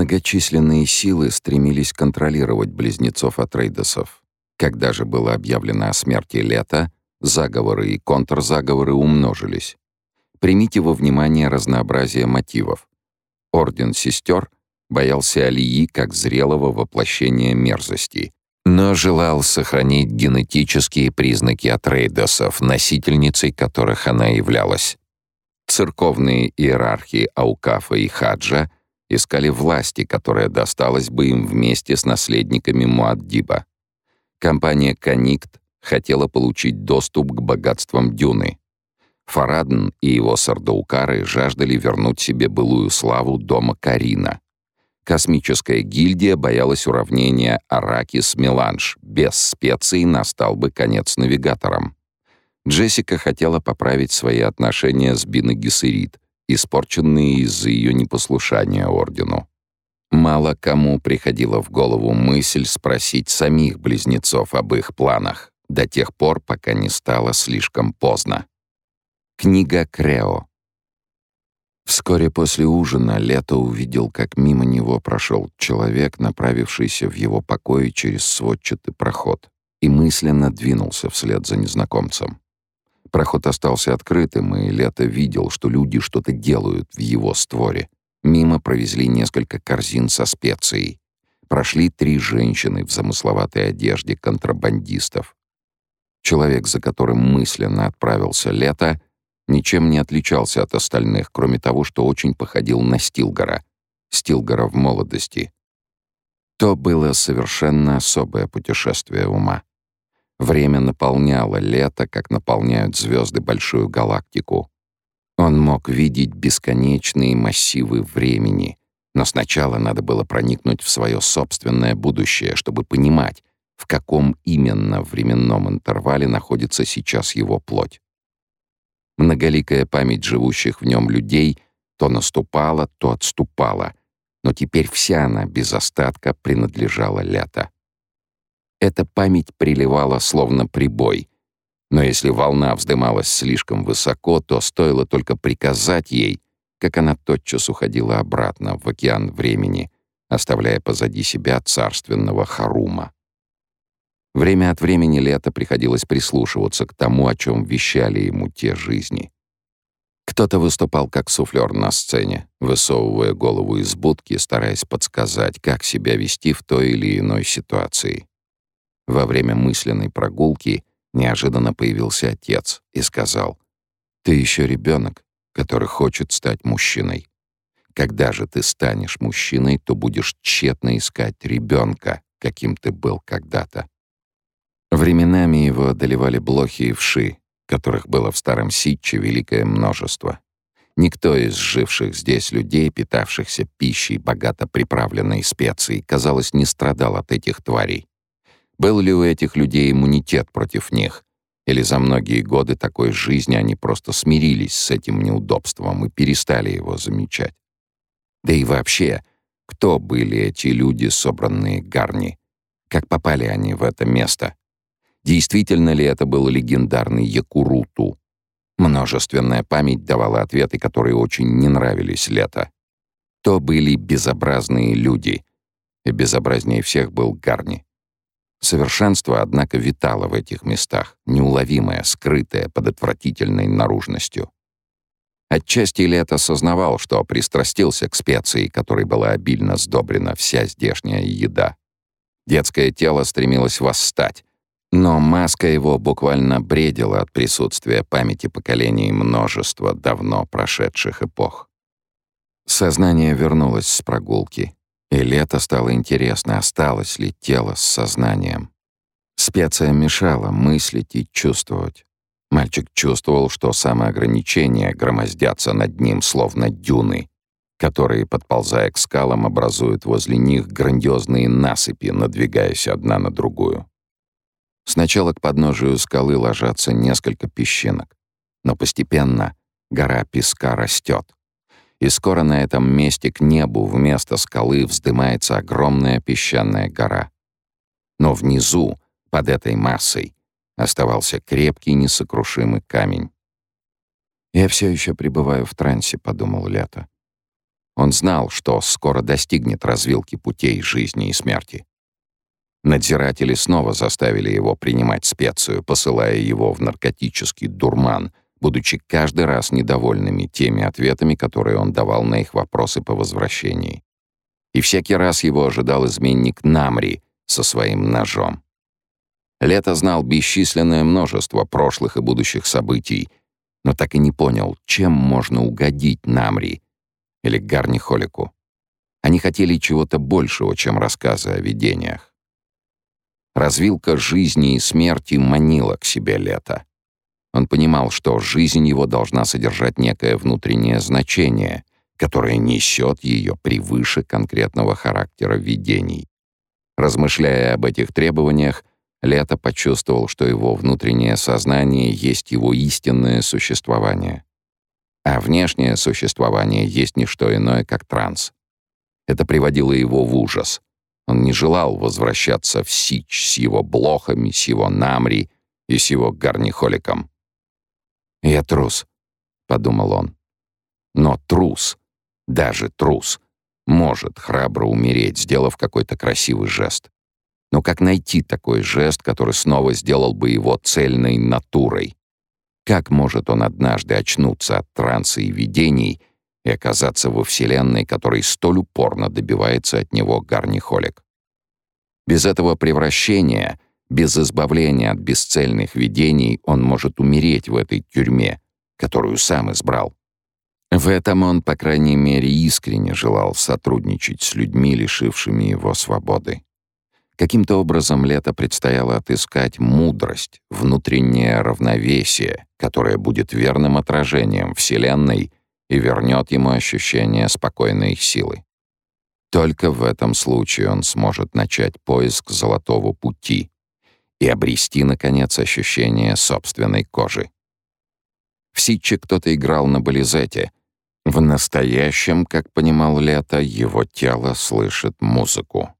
Многочисленные силы стремились контролировать близнецов Атрейдесов. Когда же было объявлено о смерти Лета, заговоры и контрзаговоры умножились. Примите во внимание разнообразие мотивов. Орден сестер боялся Алии как зрелого воплощения мерзости, но желал сохранить генетические признаки Атрейдосов, носительницей которых она являлась. Церковные иерархи Аукафа и Хаджа искали власти, которая досталась бы им вместе с наследниками Муаддиба. Компания «Каникт» хотела получить доступ к богатствам Дюны. Фарадн и его сардаукары жаждали вернуть себе былую славу дома Карина. Космическая гильдия боялась уравнения Аракис-Меланж. Без специй настал бы конец навигаторам. Джессика хотела поправить свои отношения с Бина Гессерит, испорченные из-за ее непослушания ордену. Мало кому приходила в голову мысль спросить самих близнецов об их планах, до тех пор, пока не стало слишком поздно. Книга Крео. Вскоре после ужина Лето увидел, как мимо него прошел человек, направившийся в его покое через сводчатый проход, и мысленно двинулся вслед за незнакомцем. Проход остался открытым, и Лето видел, что люди что-то делают в его створе. Мимо провезли несколько корзин со специей. Прошли три женщины в замысловатой одежде контрабандистов. Человек, за которым мысленно отправился Лето, ничем не отличался от остальных, кроме того, что очень походил на Стилгора. Стилгора в молодости. То было совершенно особое путешествие ума. Время наполняло лето, как наполняют звезды большую галактику. Он мог видеть бесконечные массивы времени, но сначала надо было проникнуть в свое собственное будущее, чтобы понимать, в каком именно временном интервале находится сейчас его плоть. Многоликая память живущих в нем людей то наступала, то отступала, но теперь вся она без остатка принадлежала лето. Эта память приливала словно прибой. Но если волна вздымалась слишком высоко, то стоило только приказать ей, как она тотчас уходила обратно в океан времени, оставляя позади себя царственного Харума. Время от времени Лето приходилось прислушиваться к тому, о чем вещали ему те жизни. Кто-то выступал как суфлер на сцене, высовывая голову из будки, стараясь подсказать, как себя вести в той или иной ситуации. Во время мысленной прогулки неожиданно появился отец и сказал, «Ты еще ребенок, который хочет стать мужчиной. Когда же ты станешь мужчиной, то будешь тщетно искать ребенка, каким ты был когда-то». Временами его одолевали блохи и вши, которых было в старом Ситче великое множество. Никто из живших здесь людей, питавшихся пищей, богато приправленной специей, казалось, не страдал от этих тварей. Был ли у этих людей иммунитет против них? Или за многие годы такой жизни они просто смирились с этим неудобством и перестали его замечать? Да и вообще, кто были эти люди, собранные Гарни? Как попали они в это место? Действительно ли это был легендарный Якуруту? Множественная память давала ответы, которые очень не нравились Лето. То были безобразные люди, и безобразнее всех был Гарни. Совершенство, однако, витало в этих местах, неуловимое, скрытое под отвратительной наружностью. Отчасти Лет осознавал, что пристрастился к специи, которой была обильно сдобрена вся здешняя еда. Детское тело стремилось восстать, но маска его буквально бредила от присутствия памяти поколений множества давно прошедших эпох. Сознание вернулось с прогулки. И лето стало интересно, осталось ли тело с сознанием. Специя мешала мыслить и чувствовать. Мальчик чувствовал, что самоограничения громоздятся над ним, словно дюны, которые, подползая к скалам, образуют возле них грандиозные насыпи, надвигаясь одна на другую. Сначала к подножию скалы ложатся несколько песчинок, но постепенно гора песка растет, и скоро на этом месте к небу вместо скалы вздымается огромная песчаная гора. Но внизу, под этой массой, оставался крепкий несокрушимый камень. «Я все еще пребываю в трансе», — подумал Лето. Он знал, что скоро достигнет развилки путей жизни и смерти. Надзиратели снова заставили его принимать специю, посылая его в наркотический дурман, будучи каждый раз недовольными теми ответами, которые он давал на их вопросы по возвращении. И всякий раз его ожидал изменник Намри со своим ножом. Лето знал бесчисленное множество прошлых и будущих событий, но так и не понял, чем можно угодить Намри или Гарни Холику. Они хотели чего-то большего, чем рассказы о видениях. Развилка жизни и смерти манила к себе Лето. Он понимал, что жизнь его должна содержать некое внутреннее значение, которое несет ее превыше конкретного характера видений. Размышляя об этих требованиях, Лето почувствовал, что его внутреннее сознание есть его истинное существование. А внешнее существование есть не что иное, как транс. Это приводило его в ужас. Он не желал возвращаться в Сич с его блохами, с его намри и с его гарнихоликом. «Я трус», — подумал он. Но трус, даже трус, может храбро умереть, сделав какой-то красивый жест. Но как найти такой жест, который снова сделал бы его цельной натурой? Как может он однажды очнуться от транса и видений и оказаться во Вселенной, которой столь упорно добивается от него Гарнихолик? Без этого превращения, без избавления от бесцельных видений, он может умереть в этой тюрьме, которую сам избрал. В этом он, по крайней мере, искренне желал сотрудничать с людьми, лишившими его свободы. Каким-то образом лето предстояло отыскать мудрость, внутреннее равновесие, которое будет верным отражением Вселенной и вернет ему ощущение спокойной силы. Только в этом случае он сможет начать поиск золотого пути и обрести, наконец, ощущение собственной кожи. В Ситче кто-то играл на бализете. В настоящем, как понимал Лето, его тело слышит музыку.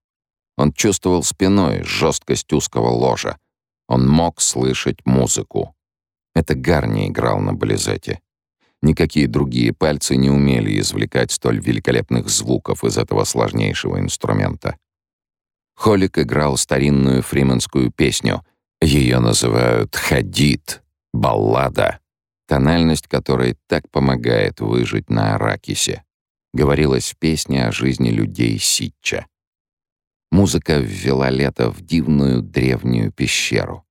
Он чувствовал спиной жесткость узкого ложа. Он мог слышать музыку. Это Гарни играл на близете. Никакие другие пальцы не умели извлекать столь великолепных звуков из этого сложнейшего инструмента. Холик играл старинную фрименскую песню. Ее называют «Хадид», «Баллада», тональность которой так помогает выжить на Аракисе. Говорилось в песне о жизни людей Ситча. Музыка ввела Лето в дивную древнюю пещеру.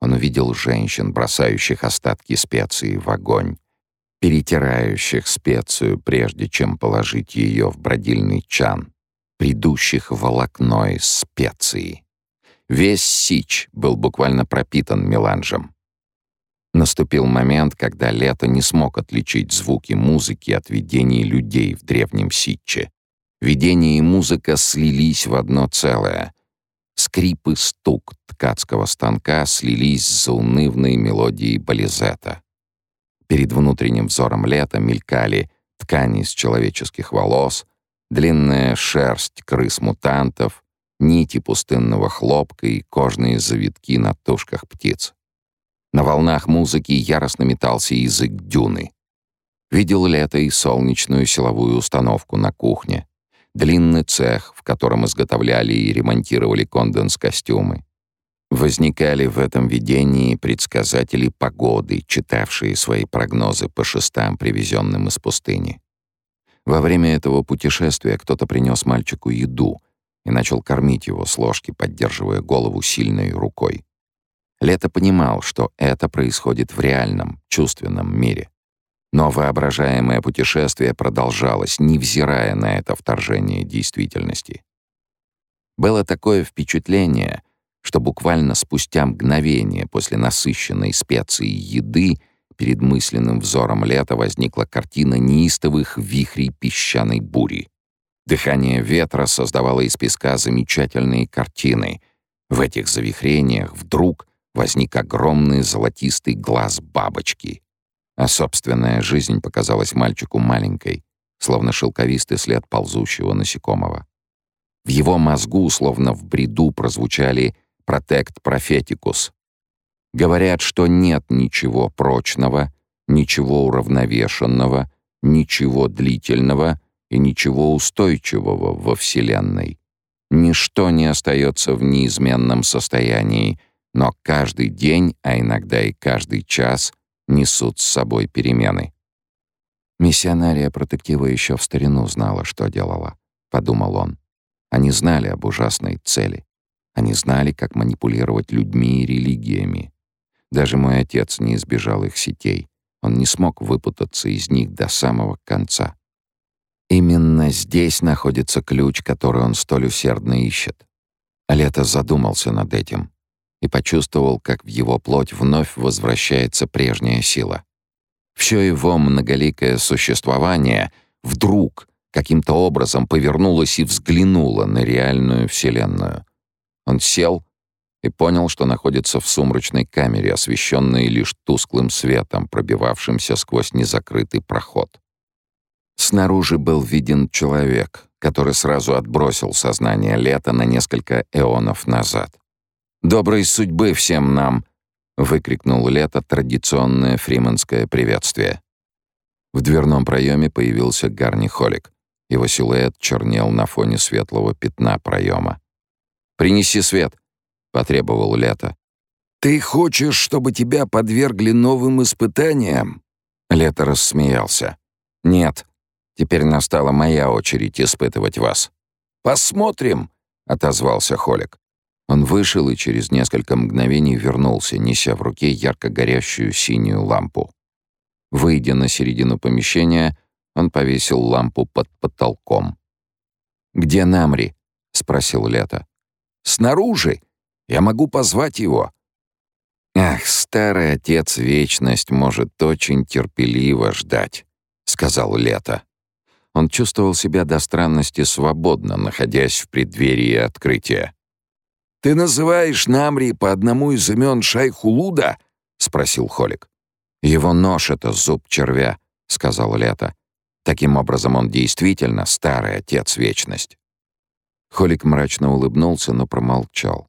Он увидел женщин, бросающих остатки специи в огонь, перетирающих специю, прежде чем положить ее в бродильный чан, придущих волокно из специи. Весь сич был буквально пропитан меланжем. Наступил момент, когда Лето не смог отличить звуки музыки от видений людей в древнем ситче. Видение и музыка слились в одно целое. Скрип и стук ткацкого станка слились с заунывной мелодией бализета. Перед внутренним взором лета мелькали ткани из человеческих волос, длинная шерсть крыс-мутантов, нити пустынного хлопка и кожные завитки на тушках птиц. На волнах музыки яростно метался язык дюны. Видел лето и солнечную силовую установку на кухне, длинный цех, в котором изготовляли и ремонтировали конденс-костюмы. Возникали в этом видении предсказатели погоды, читавшие свои прогнозы по шестам, привезенным из пустыни. Во время этого путешествия кто-то принес мальчику еду и начал кормить его с ложки, поддерживая голову сильной рукой. Лето понимал, что это происходит в реальном, чувственном мире. Но воображаемое путешествие продолжалось, невзирая на это вторжение действительности. Было такое впечатление, что буквально спустя мгновение после насыщенной специей еды перед мысленным взором лета возникла картина неистовых вихрей песчаной бури. Дыхание ветра создавало из песка замечательные картины. В этих завихрениях вдруг возник огромный золотистый глаз бабочки — а собственная жизнь показалась мальчику маленькой, словно шелковистый след ползущего насекомого. В его мозгу, словно в бреду, прозвучали «протект профетикус». Говорят, что нет ничего прочного, ничего уравновешенного, ничего длительного и ничего устойчивого во Вселенной. Ничто не остается в неизменном состоянии, но каждый день, а иногда и каждый час несут с собой перемены. Миссионария протектива еще в старину знала, что делала, подумал он. Они знали об ужасной цели. Они знали, как манипулировать людьми и религиями. Даже мой отец не избежал их сетей. Он не смог выпутаться из них до самого конца. Именно здесь находится ключ, который он столь усердно ищет. Лето задумался над этим и почувствовал, как в его плоть вновь возвращается прежняя сила. Все его многоликое существование вдруг каким-то образом повернулось и взглянуло на реальную Вселенную. Он сел и понял, что находится в сумрачной камере, освещенной лишь тусклым светом, пробивавшимся сквозь незакрытый проход. Снаружи был виден человек, который сразу отбросил сознание лета на несколько эонов назад. «Доброй судьбы всем нам!» — выкрикнул Лето традиционное фриманское приветствие. В дверном проеме появился Гарни Холик. Его силуэт чернел на фоне светлого пятна проема. «Принеси свет», — потребовал Лето. «Ты хочешь, чтобы тебя подвергли новым испытаниям?» Лето рассмеялся. «Нет, Теперь настала моя очередь испытывать вас. Посмотрим, отозвался Холик. Он вышел и через несколько мгновений вернулся, неся в руке ярко горящую синюю лампу. Выйдя на середину помещения, он повесил лампу под потолком. «Где Намри?» — спросил Лето. «Снаружи. Я могу позвать его». «Ах, старый отец Вечность может очень терпеливо ждать», — сказал Лето. Он чувствовал себя до странности свободно, находясь в преддверии открытия. «Ты называешь Намри по одному из имен Шайхулуда?» — спросил Холик. «Его нож — это зуб червя», — сказал Лето. Таким образом, он действительно старый отец Вечность. Холик мрачно улыбнулся, но промолчал.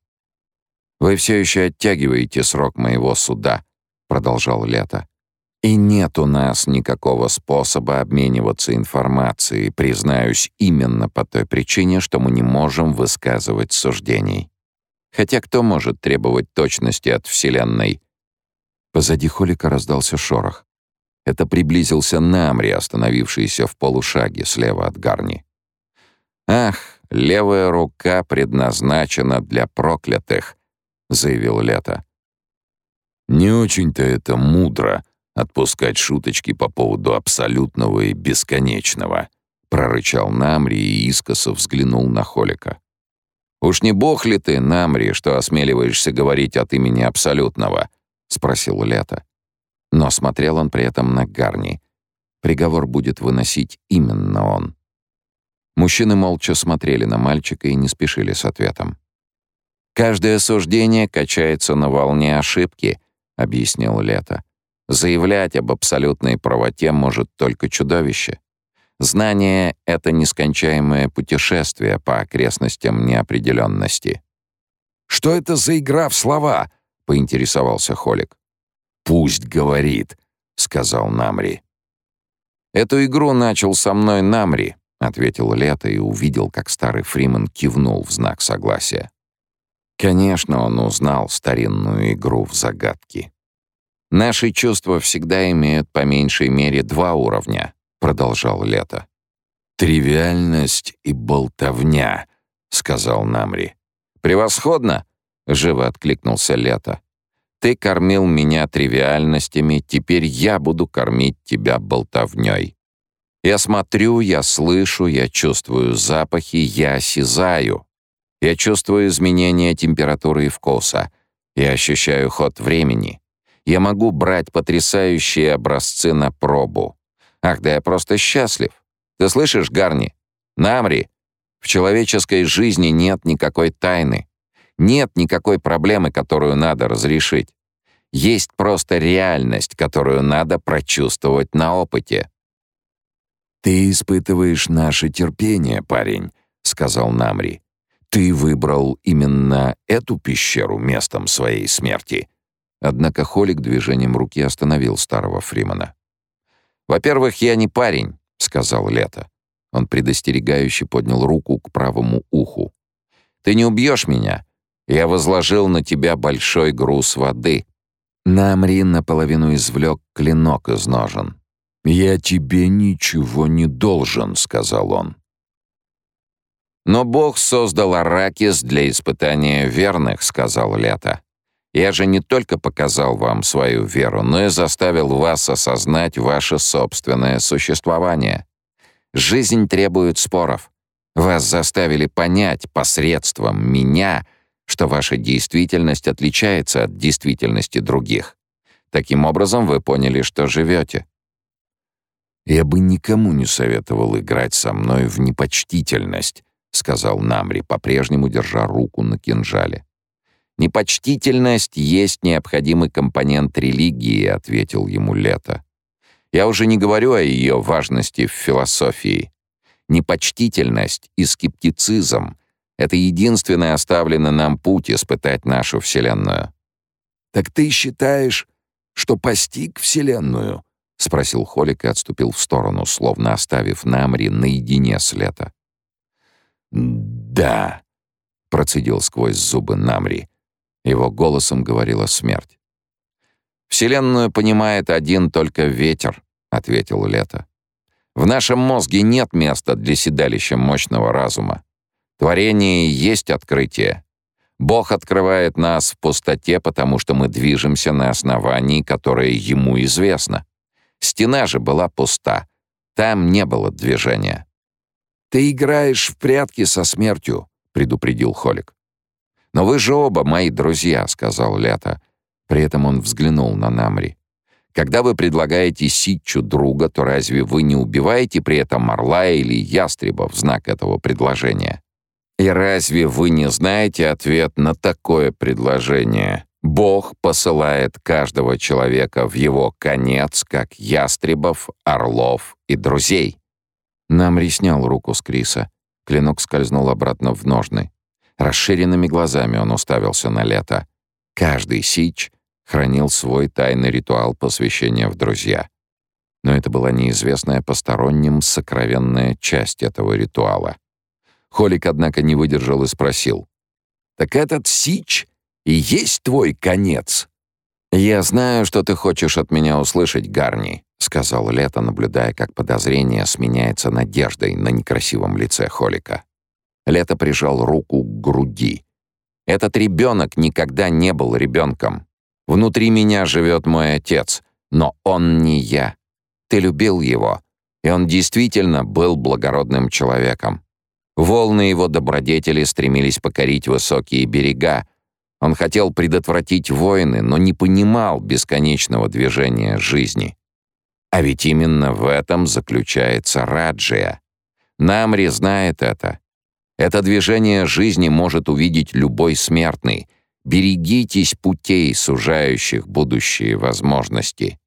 «Вы все еще оттягиваете срок моего суда», — продолжал Лето. И нет у нас никакого способа обмениваться информацией, признаюсь, именно по той причине, что мы не можем высказывать суждений. Хотя кто может требовать точности от Вселенной? Позади Холика раздался шорох. Это приблизился Намри, остановившийся в полушаге слева от Гарни. «Ах, левая рука предназначена для проклятых», — заявил Лето. «Не очень-то это мудро», отпускать шуточки по поводу абсолютного и бесконечного», — прорычал Намри и искоса взглянул на Холика. «Уж не бог ли ты, Намри, что осмеливаешься говорить от имени абсолютного?» — спросил Лето. Но смотрел он при этом на Гарни. Приговор будет выносить именно он. Мужчины молча смотрели на мальчика и не спешили с ответом. «Каждое суждение качается на волне ошибки», — объяснил Лето. Заявлять об абсолютной правоте может только чудовище. Знание — это нескончаемое путешествие по окрестностям неопределенности. «Что это за игра в слова?» — поинтересовался Холик. «Пусть говорит», — сказал Намри. «Эту игру начал со мной Намри», — ответил Лето и увидел, как старый Фриман кивнул в знак согласия. Конечно, он узнал старинную игру в загадки. Наши чувства всегда имеют по меньшей мере два уровня, продолжал Лето. Тривиальность и болтовня, сказал Намри. Превосходно, живо откликнулся Лето. Ты кормил меня тривиальностями, теперь я буду кормить тебя болтовней. Я смотрю, я слышу, я чувствую запахи, я осязаю. Я чувствую изменение температуры и вкуса. Я ощущаю ход времени. Я могу брать потрясающие образцы на пробу. Ах, да я просто счастлив. Ты слышишь, Гарни? Намри, в человеческой жизни нет никакой тайны. Нет никакой проблемы, которую надо разрешить. Есть просто реальность, которую надо прочувствовать на опыте. «Ты испытываешь наше терпение, парень», — сказал Намри. «Ты выбрал именно эту пещеру местом своей смерти». Однако Холик движением руки остановил старого Фримана. «Во-первых, я не парень», — сказал Лето. Он предостерегающе поднял руку к правому уху. «Ты не убьешь меня? Я возложил на тебя большой груз воды». Намри наполовину извлек клинок из ножен. «Я тебе ничего не должен», — сказал он. «Но Бог создал Аракис для испытания верных», — сказал Лето. «Я же не только показал вам свою веру, но и заставил вас осознать ваше собственное существование. Жизнь требует споров. Вас заставили понять посредством меня, что ваша действительность отличается от действительности других. Таким образом, вы поняли, что живете. «Я бы никому не советовал играть со мной в непочтительность», — сказал Намри, по-прежнему держа руку на кинжале. «Непочтительность есть необходимый компонент религии», — ответил ему Лето. «Я уже не говорю о ее важности в философии. Непочтительность и скептицизм — это единственный оставленный нам путь испытать нашу Вселенную». «Так ты считаешь, что постиг Вселенную?» — спросил Холик и отступил в сторону, словно оставив Намри наедине с лета. «Да», — процедил сквозь зубы Намри. Его голосом говорила смерть. «Вселенную понимает один только ветер», — ответил Лето. «В нашем мозге нет места для седалища мощного разума. Творение есть открытие. Бог открывает нас в пустоте, потому что мы движемся на основании, которое ему известно. Стена же была пуста. Там не было движения. «Ты играешь в прятки со смертью», — предупредил Холик. «Но вы же оба мои друзья», — сказал Лето. При этом он взглянул на Намри. «Когда вы предлагаете ситчу друга, то разве вы не убиваете при этом орла или ястреба в знак этого предложения? И разве вы не знаете ответ на такое предложение?» Бог посылает каждого человека в его конец, как ястребов, орлов и друзей. Намри снял руку с Криса. Клинок скользнул обратно в ножны. Расширенными глазами он уставился на лето. Каждый сич хранил свой тайный ритуал посвящения в друзья. Но это была неизвестная посторонним сокровенная часть этого ритуала. Холик, однако, не выдержал и спросил. «Так этот сич и есть твой конец». «Я знаю, что ты хочешь от меня услышать, Гарни», — сказал Лето, наблюдая, как подозрение сменяется надеждой на некрасивом лице Холика. Лето прижал руку к груди. «Этот ребенок никогда не был ребенком. Внутри меня живет мой отец, но он не я. Ты любил его, и он действительно был благородным человеком. Волны его добродетели стремились покорить высокие берега, он хотел предотвратить войны, но не понимал бесконечного движения жизни. А ведь именно в этом заключается раджия. Намри знает это. Это движение жизни может увидеть любой смертный. Берегитесь путей, сужающих будущие возможности.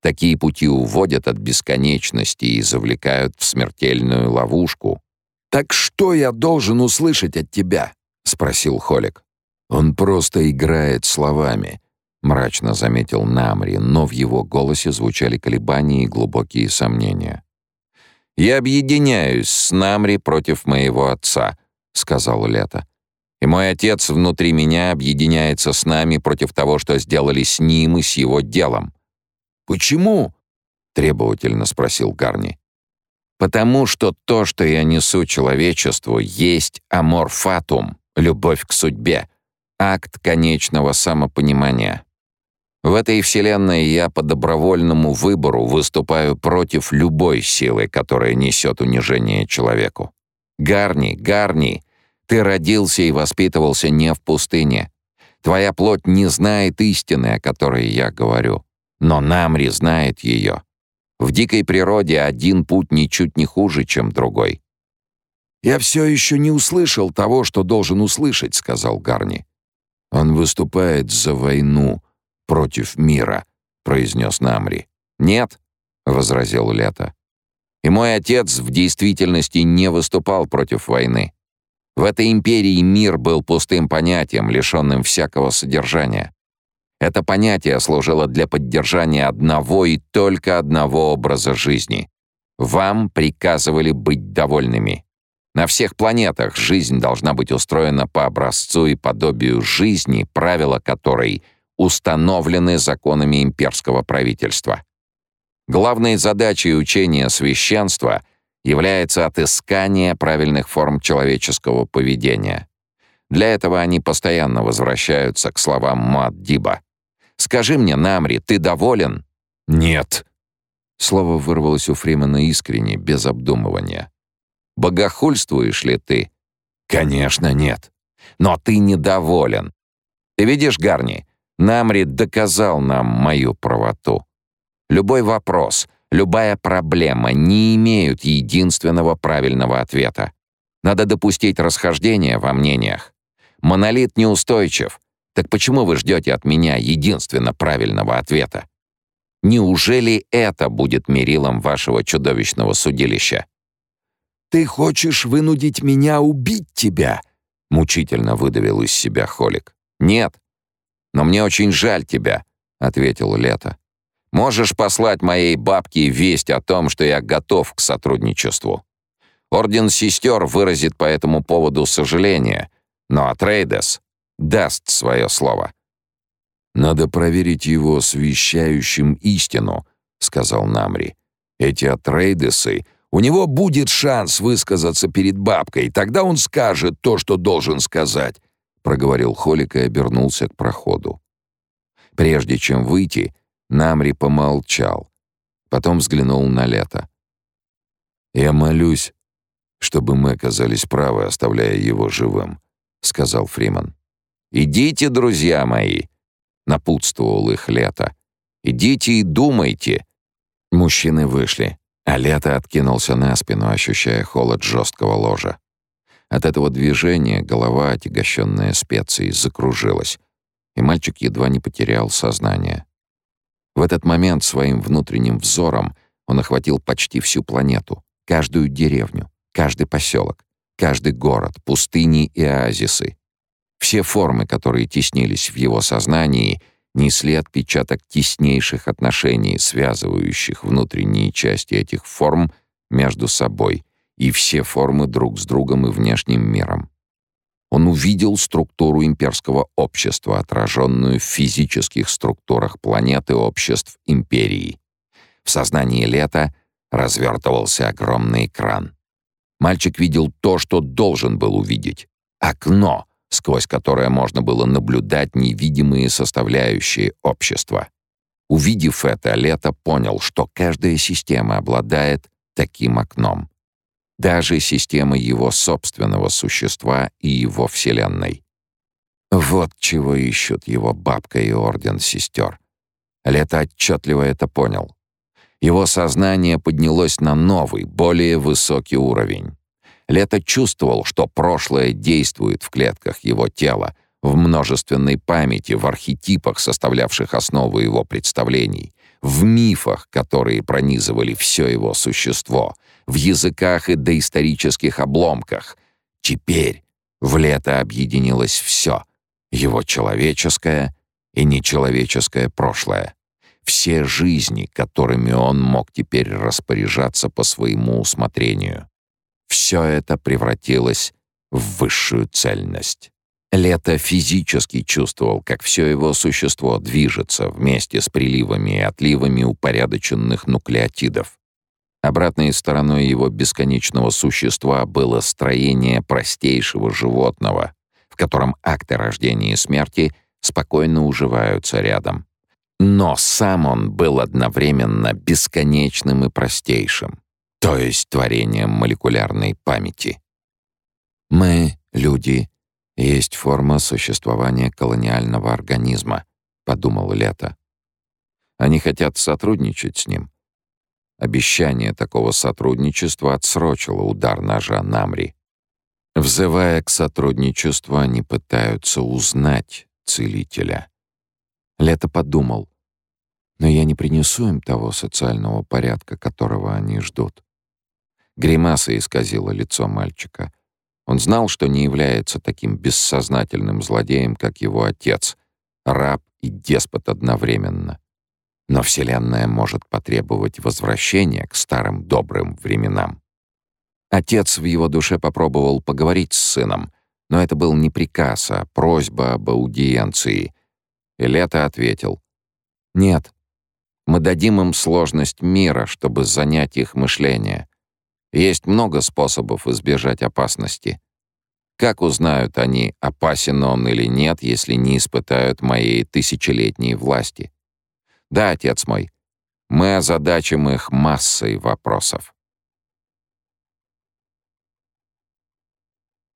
Такие пути уводят от бесконечности и завлекают в смертельную ловушку. «Так что я должен услышать от тебя?» — спросил Холик. «Он просто играет словами», — мрачно заметил Намри, но в его голосе звучали колебания и глубокие сомнения. «Я объединяюсь с Намри против моего отца», — сказал Лето. «И мой отец внутри меня объединяется с нами против того, что сделали с ним и с его делом». «Почему?» — требовательно спросил Гарни. «Потому что то, что я несу человечеству, есть аморфатум, любовь к судьбе, акт конечного самопонимания. В этой вселенной я по добровольному выбору выступаю против любой силы, которая несет унижение человеку. Гарни, Гарни, ты родился и воспитывался не в пустыне. Твоя плоть не знает истины, о которой я говорю, но Намри знает ее. В дикой природе один путь ничуть не хуже, чем другой. «Я все еще не услышал того, что должен услышать», — сказал Гарни. «Он выступает за войну против мира», — произнес Намри. «Нет», — возразил Лето. «И мой отец в действительности не выступал против войны. В этой империи мир был пустым понятием, лишенным всякого содержания. Это понятие служило для поддержания одного и только одного образа жизни. Вам приказывали быть довольными. На всех планетах жизнь должна быть устроена по образцу и подобию жизни, правила которой установлены законами имперского правительства. Главной задачей учения священства является отыскание правильных форм человеческого поведения. Для этого они постоянно возвращаются к словам Маддиба. «Скажи мне, Намри, ты доволен?» «Нет», Слово вырвалось у Фримена искренне, без обдумывания. «Богохульствуешь ли ты?» «Конечно, нет». «Но ты недоволен. Ты видишь, Гарни, Намри доказал нам мою правоту. Любой вопрос, любая проблема не имеют единственного правильного ответа. Надо допустить расхождение во мнениях. Монолит неустойчив. Так почему вы ждете от меня единственно правильного ответа? Неужели это будет мерилом вашего чудовищного судилища? «Ты хочешь вынудить меня убить тебя?» — мучительно выдавил из себя Холик. «Нет. Но мне очень жаль тебя», — ответил Лето. «Можешь послать моей бабке весть о том, что я готов к сотрудничеству. Орден Сестер выразит по этому поводу сожаление, но Атрейдес даст свое слово. «Надо проверить его освещающим истину», — сказал Намри. «Эти атрейдесы, у него будет шанс высказаться перед бабкой, тогда он скажет то, что должен сказать», — проговорил Холик и обернулся к проходу. Прежде чем выйти, Намри помолчал, потом взглянул на лето. «Я молюсь, чтобы мы оказались правы, оставляя его живым», — сказал Фриман. «Идите, друзья мои», напутствовал их Лето. «Идите и думайте!» Мужчины вышли, а откинулся на спину, ощущая холод жесткого ложа. От этого движения голова, отягощенная специей, закружилась, и мальчик едва не потерял сознание. В этот момент своим внутренним взором он охватил почти всю планету, каждую деревню, каждый поселок, каждый город, пустыни и оазисы, все формы, которые теснились в его сознании, несли отпечаток теснейших отношений, связывающих внутренние части этих форм между собой, и все формы друг с другом и внешним миром. Он увидел структуру имперского общества, отраженную в физических структурах планеты обществ империи. В сознании Лета развертывался огромный экран. Мальчик видел то, что должен был увидеть. Окно, сквозь которое можно было наблюдать невидимые составляющие общества. Увидев это, Лето понял, что каждая система обладает таким окном. Даже система его собственного существа и его Вселенной. Вот чего ищут его бабка и Орден Сестер. Лето отчетливо это понял. Его сознание поднялось на новый, более высокий уровень. Лето чувствовал, что прошлое действует в клетках его тела, в множественной памяти, в архетипах, составлявших основу его представлений, в мифах, которые пронизывали все его существо, в языках и доисторических обломках. Теперь в лето объединилось все — его человеческое и нечеловеческое прошлое. Все жизни, которыми он мог теперь распоряжаться по своему усмотрению. Все это превратилось в высшую цельность. Лето физически чувствовал, как все его существо движется вместе с приливами и отливами упорядоченных нуклеотидов. Обратной стороной его бесконечного существа было строение простейшего животного, в котором акты рождения и смерти спокойно уживаются рядом. Но сам он был одновременно бесконечным и простейшим то есть творением молекулярной памяти. Мы, люди, есть форма существования колониального организма, подумал Лето. Они хотят сотрудничать с ним. Обещание такого сотрудничества отсрочило удар ножа Намри. Взывая к сотрудничеству, они пытаются узнать целителя. Лето подумал, но я не принесу им того социального порядка, которого они ждут. Гримаса исказила лицо мальчика. Он знал, что не является таким бессознательным злодеем, как его отец, раб и деспот одновременно. Но Вселенная может потребовать возвращения к старым добрым временам. Отец в его душе попробовал поговорить с сыном, но это был не приказ, а просьба об аудиенции. И Лето ответил. «Нет, мы дадим им сложность мира, чтобы занять их мышление. Есть много способов избежать опасности. Как узнают они, опасен он или нет, если не испытают моей тысячелетней власти? Да, отец мой, мы озадачим их массой вопросов.